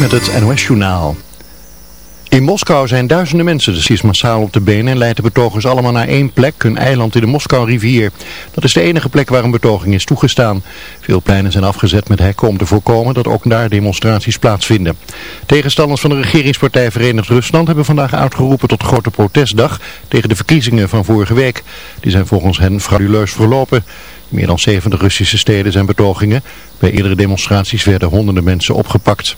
Met het NOS-journaal. In Moskou zijn duizenden mensen precies massaal op de benen en leiden betogers allemaal naar één plek, een eiland in de Moskou-rivier. Dat is de enige plek waar een betoging is toegestaan. Veel pleinen zijn afgezet met hekken om te voorkomen dat ook daar demonstraties plaatsvinden. Tegenstanders van de regeringspartij Verenigd Rusland hebben vandaag uitgeroepen tot grote protestdag tegen de verkiezingen van vorige week. Die zijn volgens hen frauduleus verlopen. In meer dan 70 Russische steden zijn betogingen. Bij eerdere demonstraties werden honderden mensen opgepakt.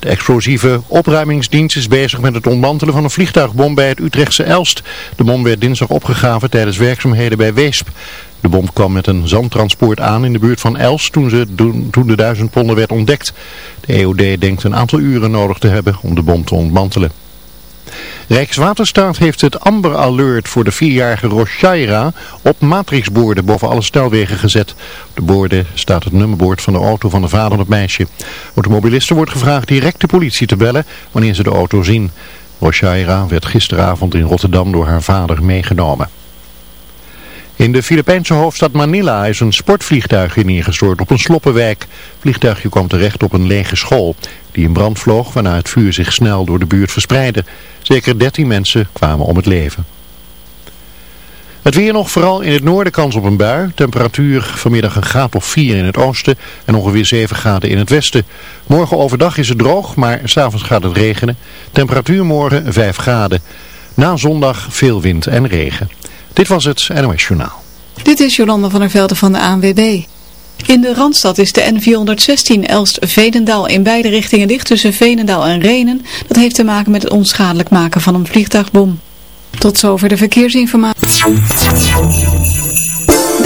De explosieve opruimingsdienst is bezig met het ontmantelen van een vliegtuigbom bij het Utrechtse Elst. De bom werd dinsdag opgegaven tijdens werkzaamheden bij Weesp. De bom kwam met een zandtransport aan in de buurt van Elst toen, ze, toen de duizend ponden werd ontdekt. De EOD denkt een aantal uren nodig te hebben om de bom te ontmantelen. Rijkswaterstaat heeft het Amber Alert voor de vierjarige Roshaira op matrixborden boven alle snelwegen gezet. Op de borden staat het nummerbord van de auto van de vader van het meisje. Automobilisten wordt gevraagd direct de politie te bellen wanneer ze de auto zien. Roshaira werd gisteravond in Rotterdam door haar vader meegenomen. In de Filipijnse hoofdstad Manila is een sportvliegtuig neergestort op een sloppenwijk. Vliegtuigje kwam terecht op een lege school die in brand vloog waarna het vuur zich snel door de buurt verspreidde. Zeker 13 mensen kwamen om het leven. Het weer nog, vooral in het noorden kans op een bui. Temperatuur vanmiddag een graad of 4 in het oosten en ongeveer 7 graden in het westen. Morgen overdag is het droog, maar s'avonds gaat het regenen. Temperatuur morgen 5 graden. Na zondag veel wind en regen. Dit was het NOS Journaal. Dit is Jolanda van der Velden van de ANWB. In de Randstad is de N416 Elst-Veenendaal in beide richtingen dicht tussen Veenendaal en Renen. Dat heeft te maken met het onschadelijk maken van een vliegtuigbom. Tot zover de verkeersinformatie.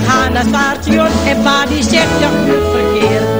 Ze gaan naar het station en pa die zegt ja goed verkeer.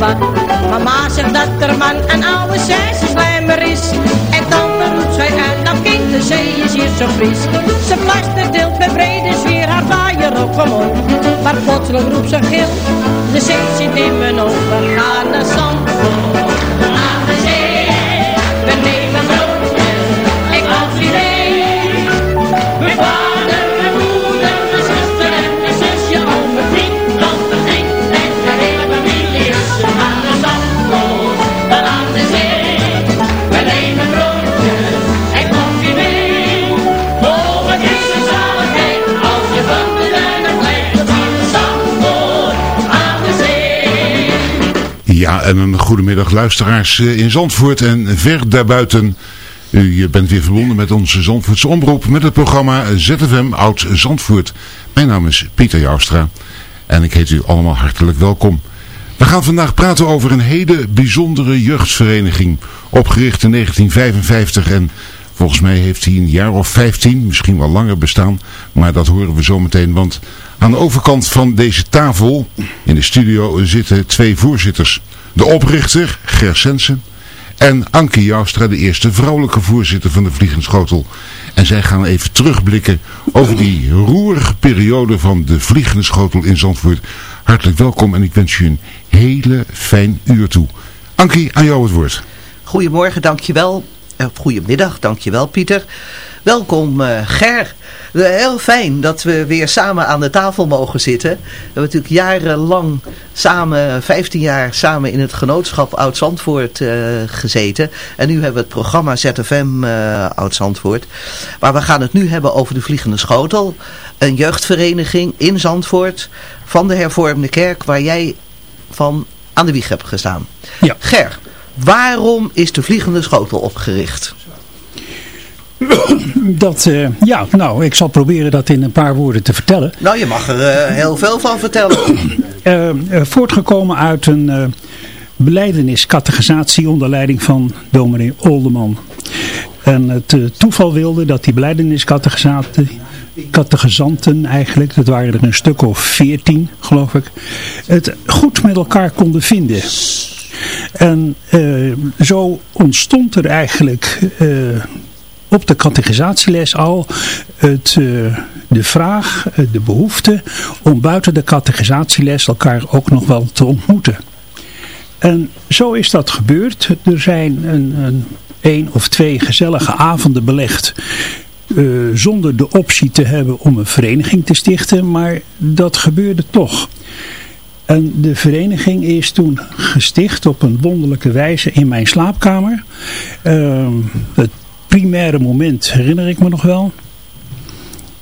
Mama zegt dat er man een oude slijmer is. En dan roept zij uit, nou kind, de zee is hier zo fris. Ze deelt met brede sfeer haar vaaier op omhoog. Maar plotseling roept ze gil, de zee zit in mijn ogen. Gaan naar Zandvoort En een goedemiddag luisteraars eh, in Zandvoort en ver daarbuiten. U bent weer verbonden met onze Zandvoortse omroep met het programma ZFM Oud Zandvoort. Mijn naam is Pieter Joustra en ik heet u allemaal hartelijk welkom. We gaan vandaag praten over een hele bijzondere jeugdvereniging, opgericht in 1955 en volgens mij heeft hij een jaar of 15, misschien wel langer bestaan, maar dat horen we zo meteen, want aan de overkant van deze tafel in de studio zitten twee voorzitters. De oprichter, Ger Sensen, en Anke Joustra, de eerste vrouwelijke voorzitter van de Vliegenschotel. En zij gaan even terugblikken over die roerige periode van de Vliegende Schotel in Zandvoort. Hartelijk welkom en ik wens je een hele fijn uur toe. Ankie, aan jou het woord. Goedemorgen, dankjewel. Uh, goedemiddag, dankjewel Pieter. Welkom uh, Ger. Uh, heel fijn dat we weer samen aan de tafel mogen zitten. We hebben natuurlijk jarenlang samen, 15 jaar samen in het genootschap Oud-Zandvoort uh, gezeten. En nu hebben we het programma ZFM Oud-Zandvoort. Maar we gaan het nu hebben over de Vliegende Schotel. Een jeugdvereniging in Zandvoort van de hervormde kerk waar jij van aan de wieg hebt gestaan. Ja. Ger, waarom is de Vliegende Schotel opgericht? Dat, uh, ja, nou, ik zal proberen dat in een paar woorden te vertellen. Nou, je mag er uh, heel veel van vertellen. Uh, voortgekomen uit een beleideniscategorisatie onder leiding van dominee Olderman. En het toeval wilde dat die beleideniscategorisatie categorisanten eigenlijk, dat waren er een stuk of veertien geloof ik, het goed met elkaar konden vinden. En uh, zo ontstond er eigenlijk uh, op de categorisatieles al het, uh, de vraag, de behoefte om buiten de categorisatieles elkaar ook nog wel te ontmoeten. En zo is dat gebeurd. Er zijn een, een, of twee gezellige avonden belegd uh, zonder de optie te hebben om een vereniging te stichten, maar dat gebeurde toch. En de vereniging is toen gesticht op een wonderlijke wijze in mijn slaapkamer. Uh, het primaire moment herinner ik me nog wel.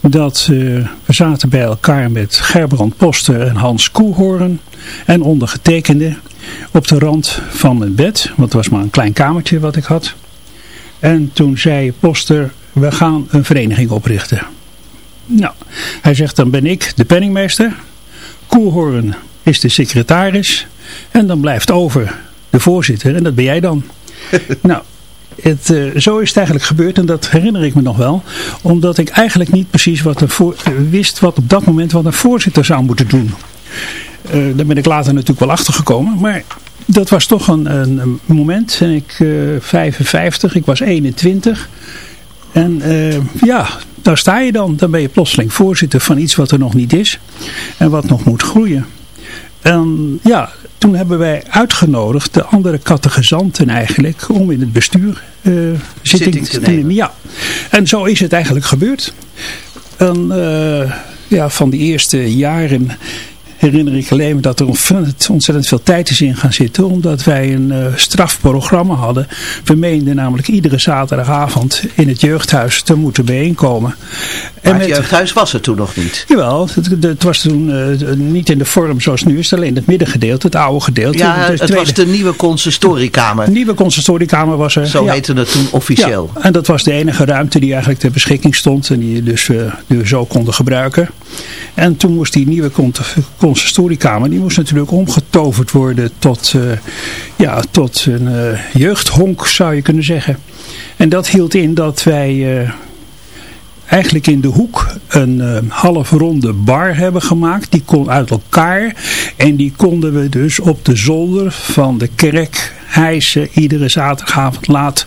Dat uh, we zaten bij elkaar met Gerbrand Poster en Hans Koehoorn en ondergetekende op de rand van mijn bed. Want het was maar een klein kamertje wat ik had. En toen zei Poster, we gaan een vereniging oprichten. Nou, hij zegt dan ben ik de penningmeester. Koelhoorn is de secretaris. En dan blijft over de voorzitter. En dat ben jij dan. nou, het, uh, zo is het eigenlijk gebeurd. En dat herinner ik me nog wel. Omdat ik eigenlijk niet precies wat uh, wist wat op dat moment wat een voorzitter zou moeten doen. Uh, daar ben ik later natuurlijk wel achter gekomen. Maar dat was toch een, een, moment. En ik 55, ik was 21. En ja, daar sta je dan. Dan ben je plotseling voorzitter van iets wat er nog niet is. En wat nog moet groeien. En ja, toen hebben wij uitgenodigd de andere categorisanten eigenlijk om in het bestuur uh, zitting, zitting, te nemen. Ja. En zo is het eigenlijk gebeurd. En uh, ja, van die eerste jaren herinner ik alleen dat er ontzettend veel tijd is in gaan zitten. Omdat wij een uh, strafprogramma hadden. We meenden namelijk iedere zaterdagavond in het jeugdhuis te moeten bijeenkomen. Maar en het jeugdhuis was er toen nog niet? Jawel, het, het was toen uh, niet in de vorm zoals nu is. Alleen het middengedeelte, het oude gedeelte. Ja, het, het was de nieuwe consistoriekamer. De nieuwe consistoriekamer was er. Zo ja. heette het toen officieel. Ja, en dat was de enige ruimte die eigenlijk ter beschikking stond. En die, dus, uh, we zo konden gebruiken. En toen moest die nieuwe consistoriekamer, die moest natuurlijk omgetoverd worden tot, uh, ja, tot een uh, jeugdhonk zou je kunnen zeggen. En dat hield in dat wij uh, eigenlijk in de hoek een uh, half ronde bar hebben gemaakt. Die kon uit elkaar en die konden we dus op de zolder van de kerk hijsen iedere zaterdagavond laat.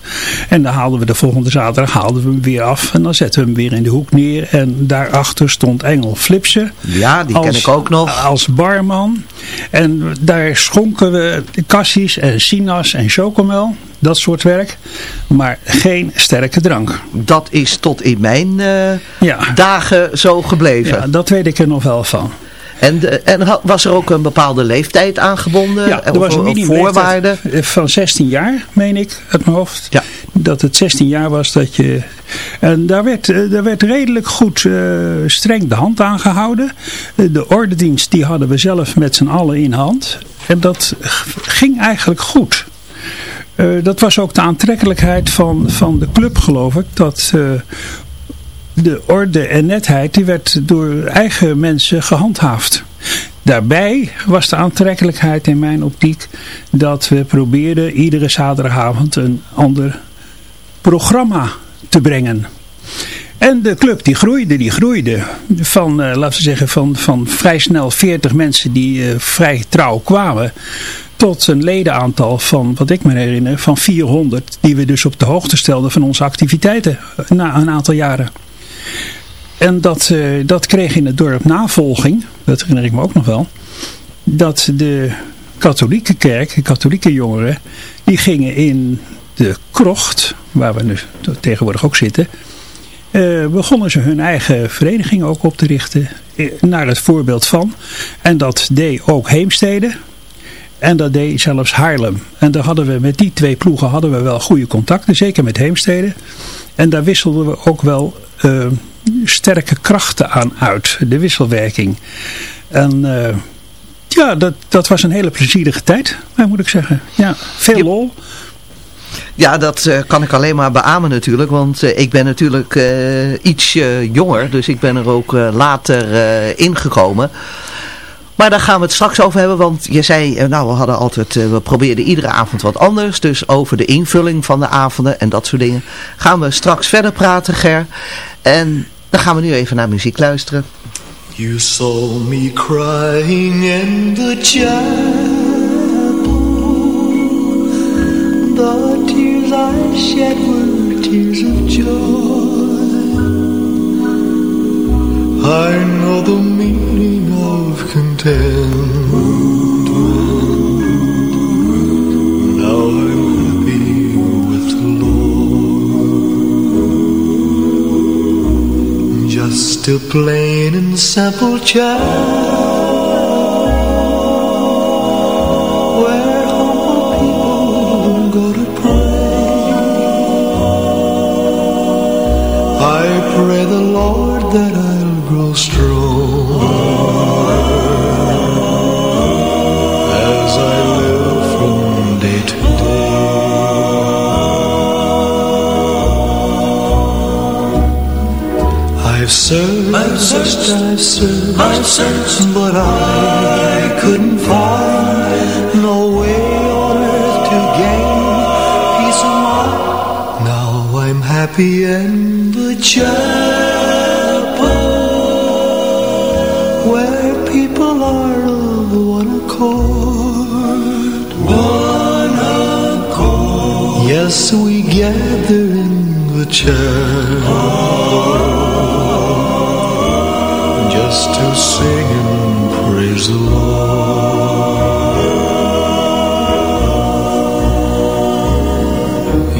En dan haalden we de volgende zaterdag haalden we hem weer af. En dan zetten we hem weer in de hoek neer. En daarachter stond Engel Flipsen. Ja, die als, ken ik ook nog. Als barman. En daar schonken we kassies en sinaas en chocomel. Dat soort werk. Maar geen sterke drank. Dat is tot in mijn uh, ja. dagen zo gebleven. Ja, dat weet ik er nog wel van. En, de- en was er ook een bepaalde leeftijd aangebonden? Ja, er Of- was een of minimumleeftijd voorwaarde? van 16 jaar, meen ik, uit mijn hoofd. Ja. Dat het 16 jaar was dat je... En daar werd, eh, daar werd redelijk goed eh, streng de hand aangehouden. Eh, De ordendienst die hadden we zelf met z'n allen in hand. En dat ging eigenlijk goed. Eh, dat was ook de aantrekkelijkheid van, van de club, geloof ik. Dat eh, de orde en netheid, die werd door eigen mensen gehandhaafd. Daarbij was de aantrekkelijkheid in mijn optiek dat we probeerden iedere zaterdagavond een ander programma te brengen. En de club die groeide, die groeide. Van, eh, laten we zeggen, van, van vrij snel 40 mensen die eh, vrij trouw kwamen. Tot een ledenaantal van, wat ik me herinner, van 400. Die we dus op de hoogte stelden van onze activiteiten eh, na een aantal jaren. En dat, eh, dat kreeg in het dorp navolging, dat herinner ik me ook nog wel, dat de katholieke kerk, de katholieke jongeren, die gingen in de krocht, waar we nu tegenwoordig ook zitten, eh, begonnen ze hun eigen vereniging ook op te richten, eh, naar het voorbeeld van. En dat deed ook Heemstede. En dat deed zelfs Haarlem. En daar hadden we met die twee ploegen hadden we wel goede contacten, zeker met Heemstede. En daar wisselden we ook wel eh, sterke krachten aan uit, de wisselwerking. En eh, ja, dat, dat was een hele plezierige tijd, moet ik zeggen. Ja, veel lol. Ja, dat eh, kan ik alleen maar beamen natuurlijk, want ik ben natuurlijk eh, iets jonger, dus ik ben er ook later ingekomen. Maar daar gaan we het straks over hebben, want je zei, eh, nou we hadden altijd, eh, we probeerden iedere avond wat anders, dus over de invulling van de avonden en dat soort dingen gaan we straks verder praten, Ger. En dan gaan we nu even naar muziek luisteren. You saw me crying in the chapel. The tears I shed were tears of joy. I know the meaning of. Now I'm happy with the Lord. Just a plain and simple child pray the Lord that I'll grow strong searched, I've searched, I've searched, but I couldn't find no way on earth to gain peace of mind. Now I'm happy in the chapel where people are of one accord. One accord. Yes, we gather in the chapel just to sing and praise the Lord.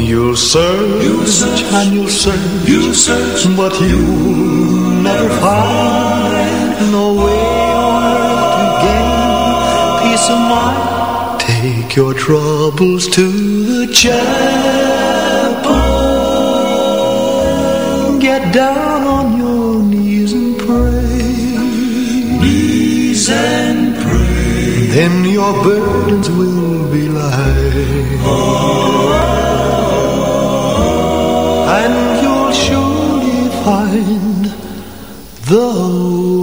You'll search, you'll search and you'll search, you'll search, but you'll never find no way on earth to gain peace of mind. Take your troubles to the chapel. Get down your burdens will be light. And you'll surely find the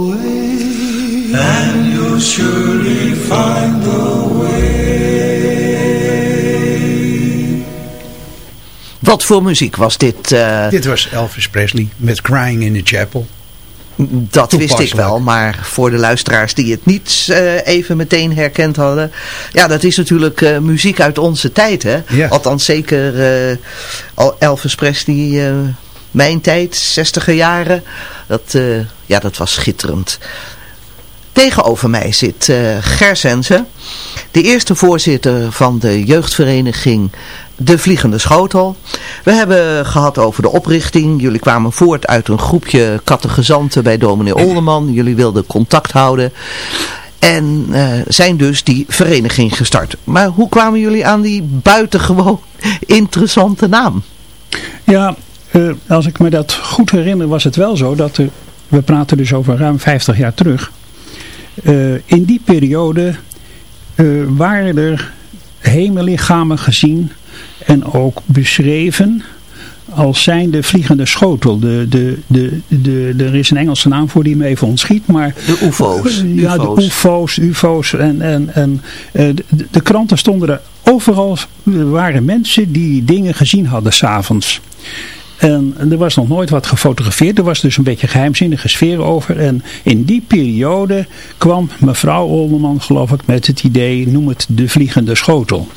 way. And you'll surely find the way. Wat voor muziek was dit? eh, Dit was Elvis Presley met Crying in the Chapel. Dat wist ik wel, maar voor de luisteraars die het niet eh, even meteen herkend hadden. Ja, dat is natuurlijk eh, muziek uit onze tijd, hè? Ja. Althans zeker al Elvis Presley, mijn tijd, zestiger jaren. Dat, ja, dat was schitterend. Tegenover mij zit uh, Ger Sense, de eerste voorzitter van de jeugdvereniging De Vliegende Schotel. We hebben gehad over de oprichting. Jullie kwamen voort uit een groepje kattegezanten bij dominee Olderman. Jullie wilden contact houden. En uh, zijn dus die vereniging gestart. Maar hoe kwamen jullie aan die buitengewoon interessante naam? Ja, uh, als ik me dat goed herinner was het wel zo dat we praten dus over ruim 50 jaar terug. Uh, in die periode waren er hemellichamen gezien en ook beschreven als zijnde vliegende schotel. De, de, de, de, er is een Engelse naam voor die me even ontschiet. Maar, de UFO's. Ja, de UFO's, UFO's. En, en, en de, de kranten stonden er overal. Er waren mensen die dingen gezien hadden s'avonds. En er was nog nooit wat gefotografeerd. Er was dus een beetje geheimzinnige sfeer over. En in die periode kwam mevrouw Olderman, geloof ik, met het idee, noem het de vliegende schotel.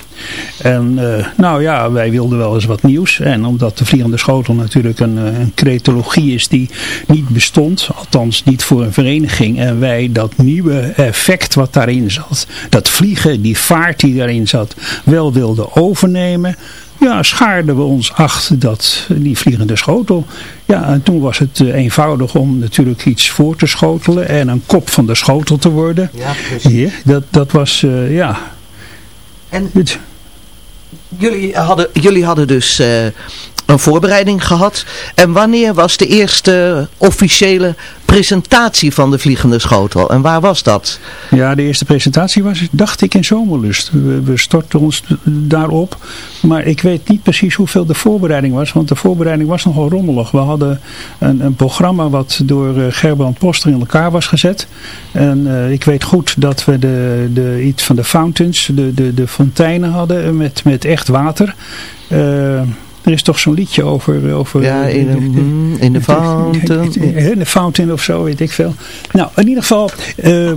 En uh, nou ja, wij wilden wel eens wat nieuws. En omdat de vliegende schotel natuurlijk een, een cretologie is die niet bestond. Althans niet voor een vereniging. En wij dat nieuwe effect wat daarin zat. Dat vliegen, die vaart die daarin zat, wel wilden overnemen ja, schaarden we ons achter dat, die vliegende schotel. Ja, en toen was het uh, eenvoudig om natuurlijk iets voor te schotelen en een kop van de schotel te worden. Ja, precies. Ja, dat, dat was, uh, ja... En jullie hadden, jullie hadden dus uh, een voorbereiding gehad. En wanneer was de eerste officiële presentatie van de Vliegende Schotel? En waar was dat? Ja, de eerste presentatie was, dacht ik, in Zomerlust. We, we stortten ons daarop. Maar ik weet niet precies hoeveel de voorbereiding was. Want de voorbereiding was nogal rommelig. We hadden een, een programma wat door uh, Gerbrand Poster in elkaar was gezet. En uh, ik weet goed dat we de, de, iets van de fountains, de, de, de fonteinen hadden met, met echt water. Uh, er is toch zo'n liedje over... over ja, in, de, in de fountain. In de fountain of zo, weet ik veel. Nou, in ieder geval... Uh,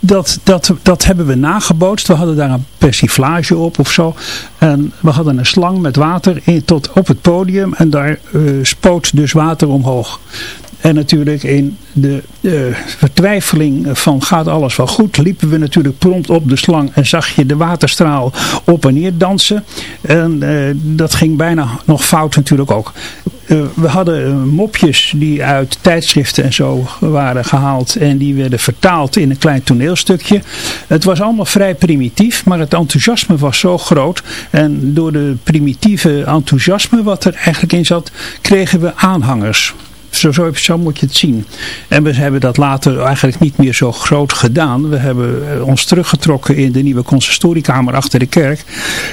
dat, dat, dat hebben we nagebootst. We hadden daar een persiflage op of zo. En we hadden een slang met water in, tot op het podium. En daar uh, spoot dus water omhoog. En natuurlijk in de uh, vertwijfeling van gaat alles wel goed, liepen we natuurlijk prompt op de slang en zag je de waterstraal op en neer dansen. En uh, dat ging bijna nog fout natuurlijk ook. Uh, we hadden mopjes die uit tijdschriften en zo waren gehaald en die werden vertaald in een klein toneelstukje. Het was allemaal vrij primitief, maar het enthousiasme was zo groot. En door de primitieve enthousiasme wat er eigenlijk in zat, kregen we aanhangers. Zo, zo, zo, moet je het zien. En we hebben dat later eigenlijk niet meer zo groot gedaan. We hebben eh, ons teruggetrokken in de nieuwe consistoriekamer achter de kerk.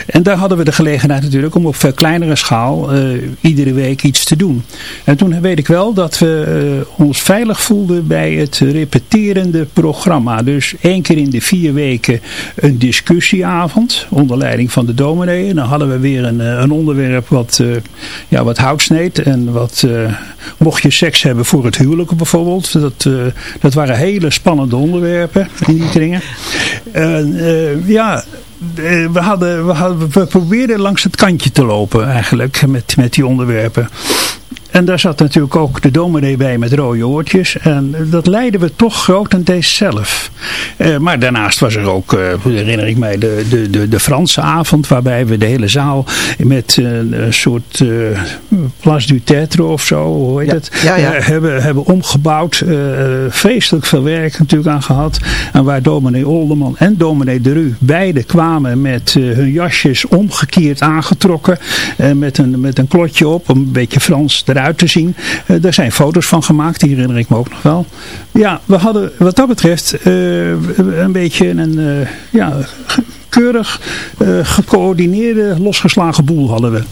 En daar hadden we de gelegenheid natuurlijk om op veel kleinere schaal uh, iedere week iets te doen. En toen weet ik wel dat we uh, ons veilig voelden bij het repeterende programma. Dus één keer in de vier weken een discussieavond onder leiding van de dominee. En dan hadden we weer een, een onderwerp wat, ja, wat hout sneed en wat mocht je seks hebben voor het huwelijk bijvoorbeeld. Dat, uh, dat waren hele spannende onderwerpen in die kringen. Uh, ja, we, hadden, we, hadden, we probeerden langs het kantje te lopen eigenlijk met, met die onderwerpen. En daar zat natuurlijk ook de dominee bij met rode oortjes. En dat leidden we toch grotendeels zelf. Uh, maar daarnaast was er ook, uh, herinner ik mij, de, de, de, de, Franse avond. Waarbij we de hele zaal met uh, een soort Place du Tetre of zo, hoe heet ja, het, ja, ja. hebben, hebben omgebouwd. vreselijk veel werk natuurlijk aan gehad. En waar dominee Olderman en dominee de Rue beide kwamen met hun jasjes omgekeerd aangetrokken. met, een, met een klotje op, een beetje Frans eruit uit te zien. Uh, daar zijn foto's van gemaakt, die herinner ik me ook nog wel. Ja, we hadden wat dat betreft uh, een beetje een uh, ja, keurig gecoördineerde, losgeslagen boel hadden we.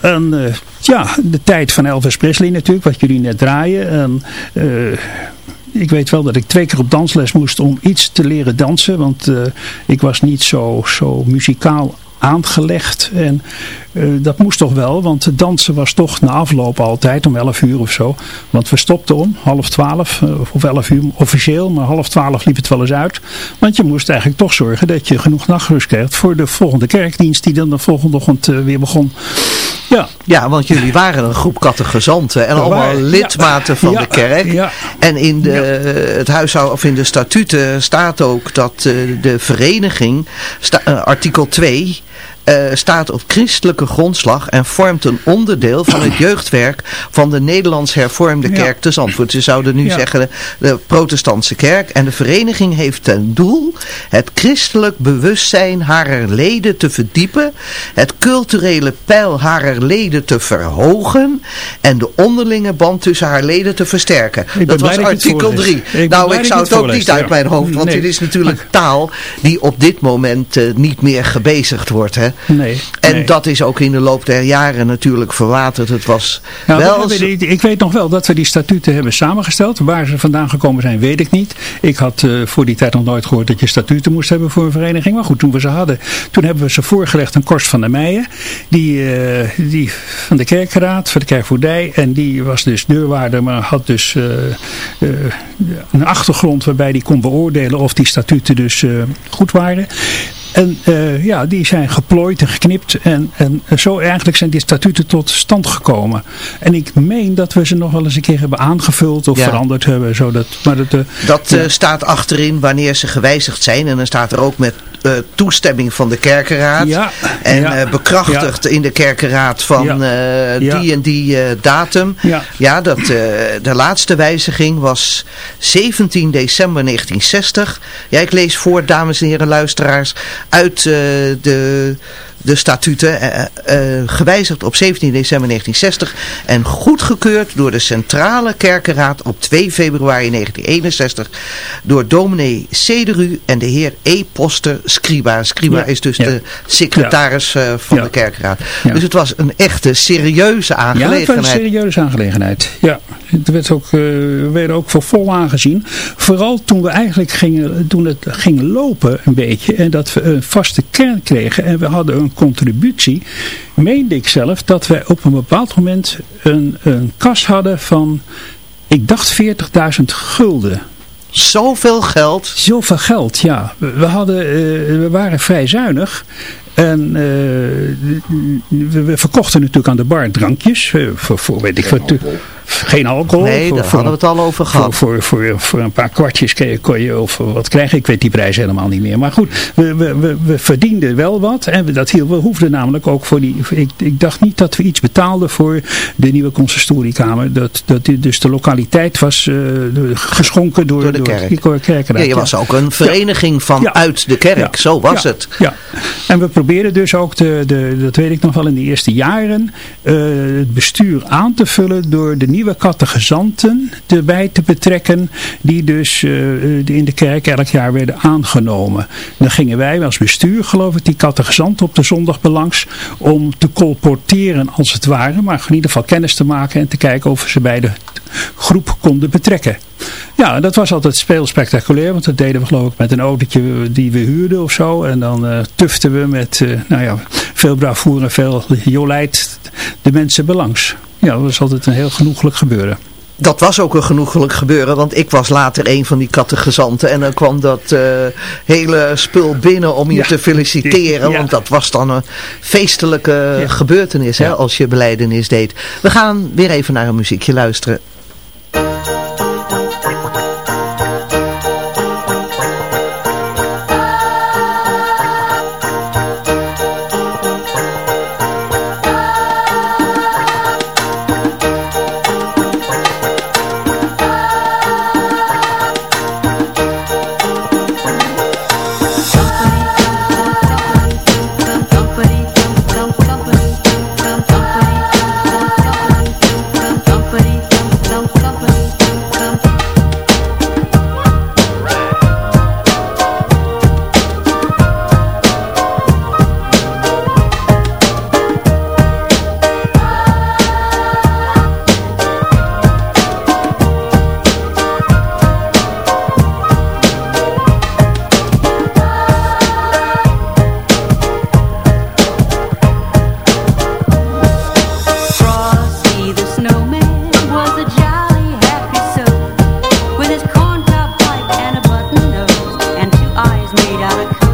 En ja, de tijd van Elvis Presley natuurlijk, wat jullie net draaien. En, ik weet wel dat ik twee keer op dansles moest om iets te leren dansen. Want uh, ik was niet zo, zo muzikaal aangelegd. En uh, dat moest toch wel, want het dansen was toch na afloop altijd om 11 uur of zo. Want we stopten om half 12 uh, of 11 uur officieel, maar half 12 liep het wel eens uit. Want je moest eigenlijk toch zorgen dat je genoeg nachtrust kreeg voor de volgende kerkdienst die dan de volgende ochtend uh, weer begon. Ja. Ja, want jullie waren een groep catechizanten en allemaal lidmaten van Ja, de kerk. ja. En in de, het huishouden of in de statuten staat ook dat eh, de vereniging, sta- eh, artikel 2, eh, staat op christelijke grondslag en vormt een onderdeel van het jeugdwerk van de Nederlands hervormde Ja. kerk te Zandvoort. Ze zouden nu Ja. zeggen de protestantse kerk. En de vereniging heeft ten doel het christelijk bewustzijn harer leden te verdiepen, het culturele peil harer leden te verhogen en de onderlinge band tussen haar leden te versterken. Dat was artikel voorleest. 3. Ik ben Nou, ik zou het ook niet uit ja. mijn hoofd, want Nee. dit is natuurlijk taal die op dit moment eh, niet meer gebezigd wordt. Hè? Nee. En nee. dat is ook in de loop der jaren natuurlijk verwaterd. Het was Nou, we wel... hebben ik weet nog wel dat we die statuten hebben samengesteld. Waar ze vandaan gekomen zijn, weet ik niet. Ik had eh, voor die tijd nog nooit gehoord dat je statuten moest hebben voor een vereniging. Maar goed, toen we ze hadden, toen hebben we ze voorgelegd aan Korst van der Meijen. Die, eh, die van de kerkraad, van de kerkvoerdij. En die was dus deurwaarder, maar had dus eh, een achtergrond waarbij die kon beoordelen of die statuten dus goed waren. En eh, ja, die zijn geplooid en geknipt. En, en zo eigenlijk zijn die statuten tot stand gekomen. En ik meen dat we ze nog wel eens een keer hebben aangevuld of Ja. veranderd hebben. Zodat, maar dat, eh, Dat ja. eh, staat achterin wanneer ze gewijzigd zijn. En dan staat er ook met eh, toestemming van de kerkenraad. Ja, En ja, eh, bekrachtigd in de kerkenraad van eh, die en die datum. Ja. dat, de laatste wijziging was 17 december 1960. Ja, ik lees voor, dames en heren luisteraars, uit de... De statuten, eh, eh, gewijzigd op 17 december 1960 en goedgekeurd door de Centrale Kerkenraad op 2 februari 1961 door dominee Cederu en de heer E. Poster Scriba. Scriba Ja. is dus Ja. de secretaris eh, van Ja. de kerkenraad. Ja. Dus het was een echte serieuze Ja, het was aangelegenheid. een serieuze aangelegenheid. Ja, het werd ook, eh, werden ook voor vol aangezien. Vooral toen we eigenlijk gingen, toen het ging lopen een beetje. En dat we een vaste kern kregen. En we hadden een contributie. Meende ik zelf dat wij op een bepaald moment een, een kas hadden van, ik dacht 40.000 gulden. Zoveel geld. Zoveel geld, ja. We, hadden, eh, we waren vrij zuinig. En eh, we, we verkochten natuurlijk aan de bar drankjes. eh, voor, voor, weet ik wat. Geen alcohol. Nee, daar hadden we het al over gehad. voor, voor, voor een paar kwartjes kon je, of wat krijgen. Ik weet die prijs helemaal niet meer. Maar goed, we, we, we, we verdienden wel wat. En we, dat we hoefden namelijk ook voor die... Ik, ik dacht niet dat we iets betaalden voor de nieuwe consistoriekamer. Dat, dat, dus de lokaliteit was de- geschonken door, Door de kerk. Ja, je was ook een vereniging van Ja. uit de kerk. Ja. Zo was het. Ja, en we probeerden dus ook, de, de, dat weet ik nog wel in de eerste jaren, eh, het bestuur aan te vullen door de nieuwe catechizanten erbij te betrekken, die dus eh, die in de kerk elk jaar werden aangenomen. Dan gingen wij als bestuur, geloof ik, die catechizanten op de zondag belangs om te colporteren als het ware, maar in ieder geval kennis te maken en te kijken of we ze bij de groep konden betrekken. Ja, dat was altijd speel spectaculair, want dat deden we geloof ik met een autootje die we huurden of zo. En dan eh tuften we met, eh, nou ja, veel bravoure en veel jolijt de mensen belangs. Ja, dat was altijd een heel genoeglijk gebeuren. Dat was ook een genoegelijk gebeuren, want ik was later een van die catechizanten. En dan kwam dat eh, hele spul binnen om je Ja. te feliciteren. Ja. Want dat was dan een feestelijke gebeurtenis hè, als je beleidenis deed. We gaan weer even naar een muziekje luisteren. how it comes.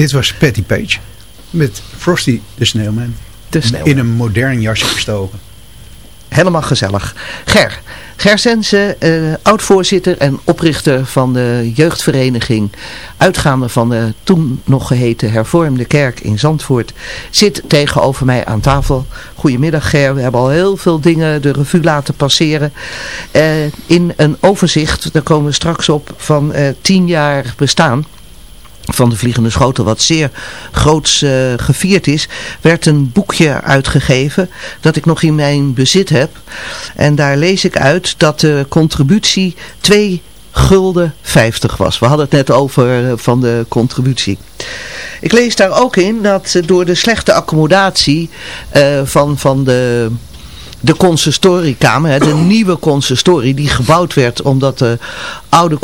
Dit was Patty Page met Frosty de Sneeuwman. De Sneeuwman. In een modern jasje gestoken. Helemaal gezellig. Ger. Ger Sense, eh, oud-voorzitter en oprichter van de jeugdvereniging, uitgaande van de toen nog geheten hervormde kerk in Zandvoort, zit tegenover mij aan tafel. Goedemiddag Ger, we hebben al heel veel dingen de revue laten passeren. Eh, in een overzicht, daar komen we straks op, van eh, tien jaar bestaan van de Vliegende Schotel, wat zeer groots eh, gevierd is, werd een boekje uitgegeven dat ik nog in mijn bezit heb. En daar lees ik uit dat de contributie 2 gulden 50 was. We hadden het net over eh, van de contributie. Ik lees daar ook in dat eh, door de slechte accommodatie van, van de de consistoriekamer, de nieuwe consistorie die gebouwd werd omdat de oude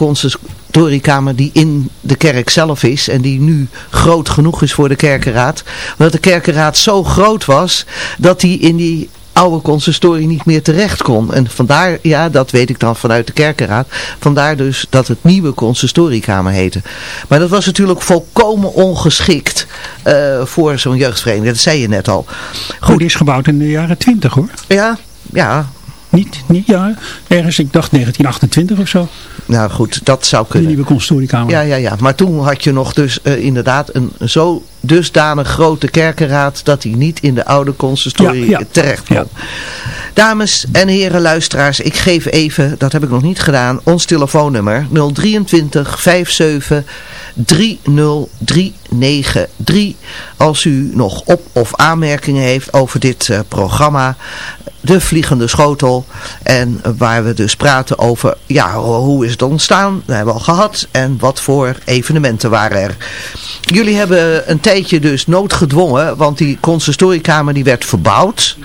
die in de kerk zelf is en die nu groot genoeg is voor de kerkenraad, omdat de kerkenraad zo groot was dat die in die oude consistorie niet meer terecht kon. En vandaar, ja, dat weet ik dan vanuit de kerkenraad, vandaar dus dat het nieuwe consistoriekamer heette. Maar dat was natuurlijk volkomen ongeschikt eh, voor zo'n jeugdvereniging, dat zei je net al. Goed, die is gebouwd in de jaren 20 hoor. Ja, ja. Niet, niet ja, ergens, ik dacht 1928 of zo. Nou goed, dat zou De kunnen. nieuwe consistoriekamer. Ja, ja, ja. Maar toen had je nog dus eh, inderdaad een zo dusdanig grote kerkenraad dat hij niet in de oude consistorie Ja, ja. terecht kon. Dames en heren luisteraars, ik geef even, dat heb ik nog niet gedaan, ons telefoonnummer 023 57 30393. Als u nog op- of aanmerkingen heeft over dit eh, programma, De Vliegende Schotel. En waar we dus praten over, ja, ho- hoe is het ontstaan? Dat hebben we al gehad. En wat voor evenementen waren er? Jullie hebben een dus noodgedwongen, want die consistoriekamer die werd verbouwd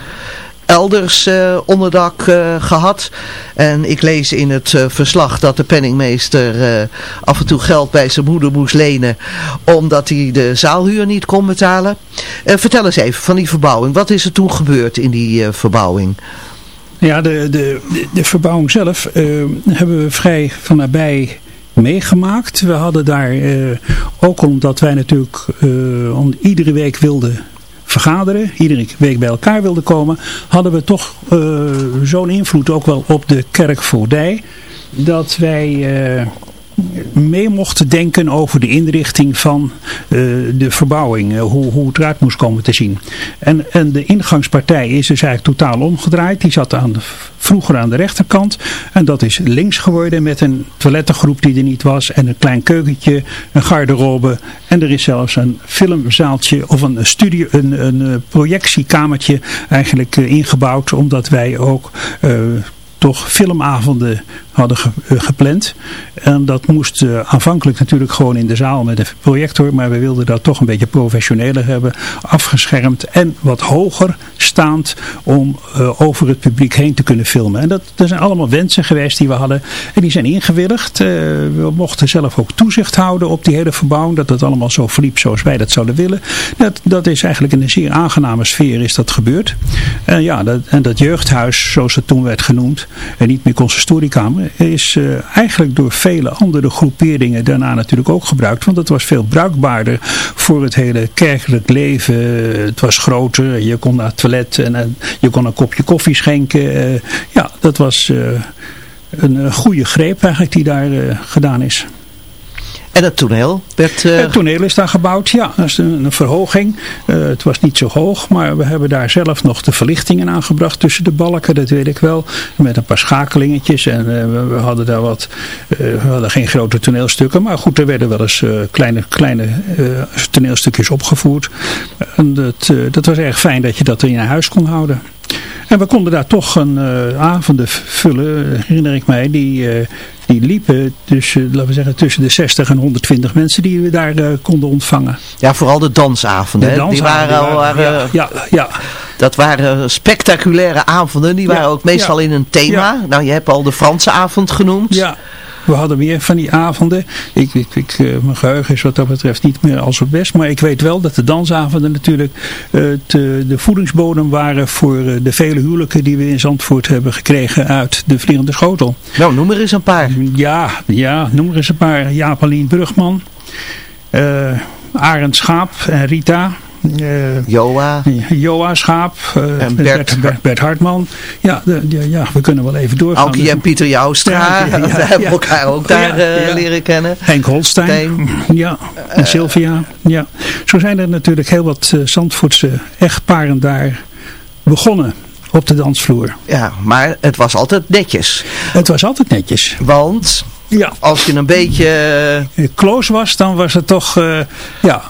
elders eh, onderdak eh, gehad. En ik lees in het eh, verslag dat de penningmeester af en toe geld bij zijn moeder moest lenen. Omdat hij de zaalhuur niet kon betalen. Vertel eens even van die verbouwing. Wat is er toen gebeurd in die verbouwing? Ja, de, de, de, verbouwing zelf hebben we vrij van nabij meegemaakt. We hadden daar, eh, ook omdat wij natuurlijk eh, om, iedere week wilden vergaderen, iedere week bij elkaar wilden komen, hadden we toch eh, zo'n invloed ook wel op de kerkvoordij, dat wij... mee mochten denken over de inrichting van eh, de verbouwing, eh, hoe, hoe het eruit moest komen te zien. En, en de ingangspartij is dus eigenlijk totaal omgedraaid. Die zat aan vroeger aan de rechterkant en dat is links geworden met een toilettengroep die er niet was en een klein keukentje, een garderobe en er is zelfs een filmzaaltje of een studio, een, een eh, projectiekamertje eigenlijk ingebouwd omdat wij ook toch filmavonden hadden eh, gepland. En dat moest eh, aanvankelijk natuurlijk gewoon in de zaal met een projector. Maar we wilden dat toch een beetje professioneler hebben. Afgeschermd en wat hoger staand om eh, over het publiek heen te kunnen filmen. En dat, dat zijn allemaal wensen geweest die we hadden. En die zijn ingewilligd. We mochten zelf ook toezicht houden op die hele verbouwing. Dat het allemaal zo verliep zoals wij dat zouden willen. Dat, dat is eigenlijk in een zeer aangename sfeer is dat gebeurd. En ja, dat, en dat jeugdhuis zoals het toen werd genoemd. En niet meer consistoriekamer. Is eh, eigenlijk door vele andere groeperingen daarna natuurlijk ook gebruikt. Want het was veel bruikbaarder voor het hele kerkelijk leven. Het was groter. Je kon naar het toilet en eh, je kon een kopje koffie schenken. Eh, ja, dat was een goede greep eigenlijk die daar gedaan is. En het toneel werd... eh, Het toneel is daar gebouwd, ja. Dat is een, verhoging. Eh, het was niet zo hoog, maar we hebben daar zelf nog de verlichtingen aangebracht tussen de balken, dat weet ik wel. Met een paar schakelingetjes en eh, we, hadden daar wat, we hadden geen grote toneelstukken. Maar goed, er werden wel eens kleine, kleine toneelstukjes opgevoerd. En dat, dat was erg fijn dat je dat in je huis kon houden. En we konden daar toch een eh, avonden vullen, herinner ik mij, die, eh, die liepen tussen, laten we zeggen, tussen de 60 en 120 mensen die we daar eh, konden ontvangen. ja, vooral de dansavonden. De die waren, al- waren- waren, ja, ja, Dat waren spectaculaire avonden. Die Ja, waren ook meestal ja. in een thema. Nou, je hebt al de Franse avond genoemd. ja. We hadden meer van die avonden. Ik, ik, ik, eh, mijn geheugen is wat dat betreft niet meer als het best. Maar ik weet wel dat de dansavonden natuurlijk eh, te- de voedingsbodem waren voor eh, de vele huwelijken die we in Zandvoort hebben gekregen uit de Vliegende Schotel. Nou, noem er eens een paar. Ja, ja, noem er eens een paar. Jaapalien Brugman. Eh, Arend Schaap en Rita. Uh, Joa. Joa Schaap. Uh, en Bert. Bert, Bert, Hartman. Ja, de, de, ja, we kunnen wel even doorgaan. Aukie en Pieter Joustra. Ja, ja, we hebben elkaar ook daar uh, leren kennen. Henk Holstein. Ja. En Sylvia. Ja. Zo zijn er natuurlijk heel wat Zandvoortse echtparen daar begonnen op de dansvloer. Ja, maar het was altijd netjes. Het was altijd netjes. Want ja. als je een beetje... Close was, dan was het toch... Uh, ja,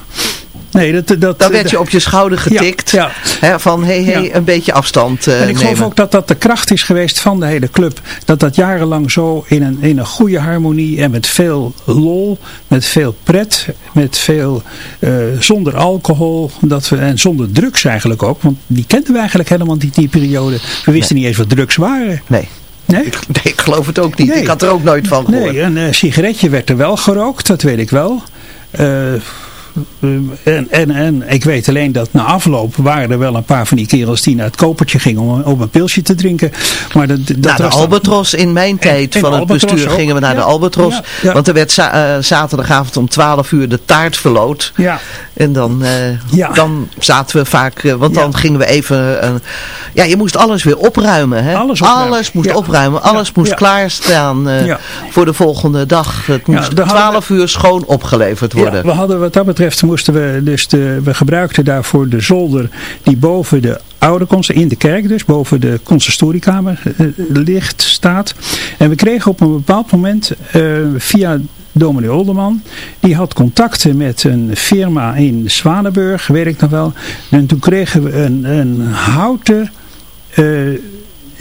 Nee, dat, dat, dan werd je op je schouder getikt. Ja, Hè, van hé, hey, hey, een beetje afstand uh, En ik geloof ook dat dat de kracht is geweest van de hele club. Dat dat jarenlang zo in een, in een goede harmonie en met veel lol, met veel pret, met veel uh, zonder alcohol dat we, en zonder drugs eigenlijk ook. Want die kenden we eigenlijk helemaal niet die periode. We wisten nee. niet eens wat drugs waren. Nee. Nee? Ik, nee, ik geloof het ook niet. Nee. Ik had er ook nooit van gehoord. Nee, een uh, sigaretje werd er wel gerookt, dat weet ik wel. Uh, en, en, en ik weet alleen dat na afloop waren er wel een paar van die kerels die naar het kopertje gingen om, om een pilsje te drinken. Maar dat, dat naar de Albatros in mijn tijd van het bestuur ook. gingen we naar ja. de Albatros. Ja, ja. Want er werd za uh, zaterdagavond om 12 uur de taart verloot. Ja. En dan, uh, dan zaten we vaak, uh, want dan gingen we even, ja je moest alles weer opruimen. Hè? Alles, opruimen. alles moest opruimen, alles moest klaarstaan voor de volgende dag. Het moest 12 uur schoon opgeleverd worden. we hadden wat dat betreft moesten we dus we gebruikten daarvoor de zolder die boven de oude in de kerk dus, boven de consistoriekamer uh, ligt, staat. En we kregen op een bepaald moment uh, via dominee Olderman, die had contacten met een firma in Zwanenburg, weet ik nog wel. En toen kregen we een, een houten...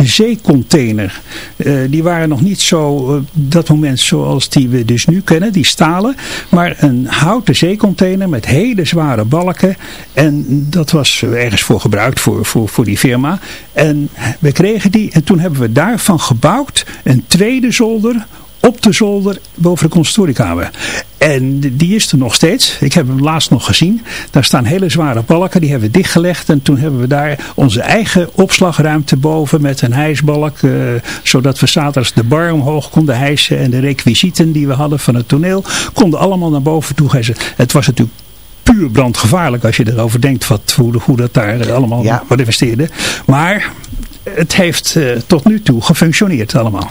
zeecontainer. Uh, die waren nog niet zo op uh, dat moment zoals die we dus nu kennen, die stalen. Maar een houten zeecontainer met hele zware balken. En dat was ergens voor gebruikt voor, voor, voor die firma. En we kregen die en toen hebben we daarvan gebouwd een tweede zolder op de zolder boven de consultoriekamer. En die is er nog steeds. Ik heb hem laatst nog gezien. Daar staan hele zware balken. Die hebben we dichtgelegd. En toen hebben we daar onze eigen opslagruimte boven met een hijsbalk. Uh, zodat we zaterdags de bar omhoog konden hijsen. En de requisieten die we hadden van het toneel konden allemaal naar boven toe hijsen. Het was natuurlijk puur brandgevaarlijk als je erover denkt wat, hoe, hoe dat daar allemaal ja. manifesteerde. Maar het heeft uh, tot nu toe gefunctioneerd allemaal.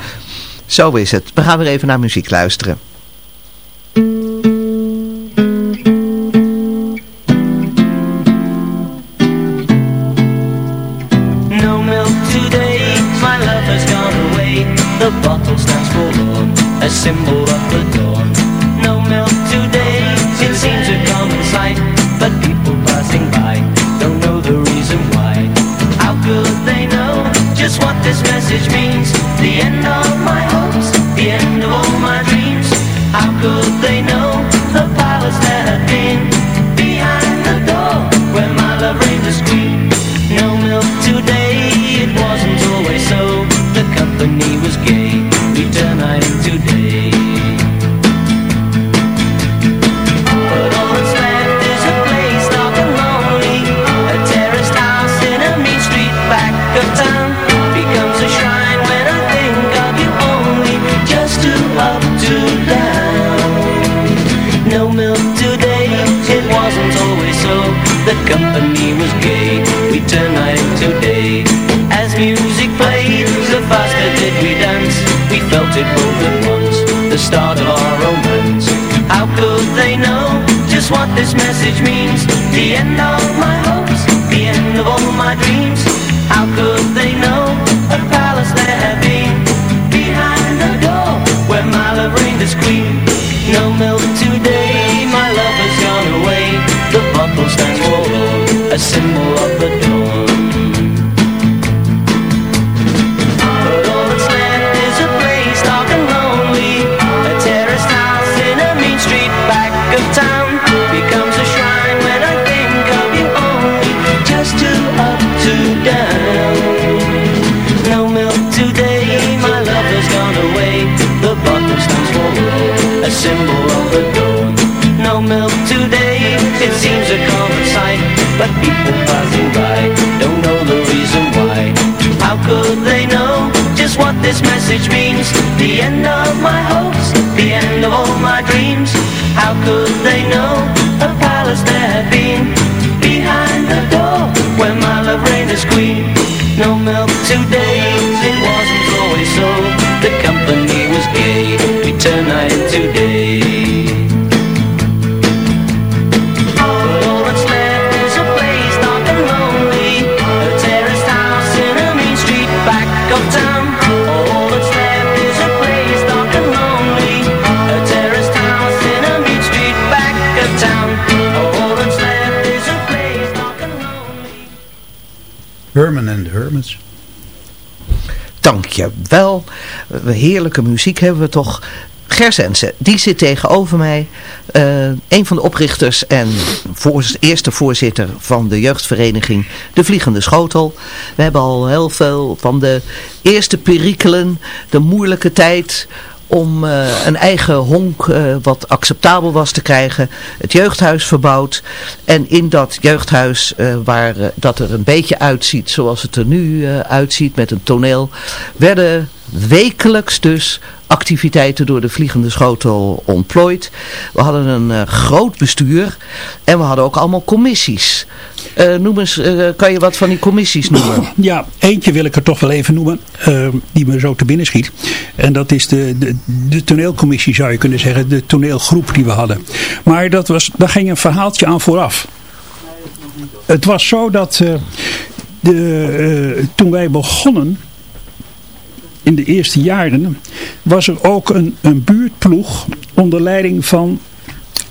Zo is het. We gaan weer even naar muziek luisteren. No milk today, my love has gone away. The bottle stands forlorn, a symbol of the Eh, Heerlijke muziek hebben we toch. Gersense, die zit tegenover mij. Eh, een van de oprichters en eerste voorzitter van de jeugdvereniging De Vliegende Schotel. We hebben al heel veel van de eerste perikelen, de moeilijke tijd om eh, een eigen honk eh, wat acceptabel was te krijgen. Het jeugdhuis verbouwd. En in dat jeugdhuis eh, waar dat er een beetje uitziet zoals het er nu uitziet met een toneel. Werden wekelijks dus activiteiten door de Vliegende Schotel ontplooid. We hadden een eh, groot bestuur en we hadden ook allemaal commissies. Eh, noem eens, eh, kan je wat van die commissies noemen? Ja, eentje wil ik er toch wel even noemen, die me zo te binnen schiet. En dat is de, de, de toneelcommissie zou je kunnen zeggen, de toneelgroep die we hadden. Maar dat was, daar ging een verhaaltje aan vooraf. Het was zo dat de, toen wij begonnen, in de eerste jaren, was er ook een, een buurtploeg onder leiding van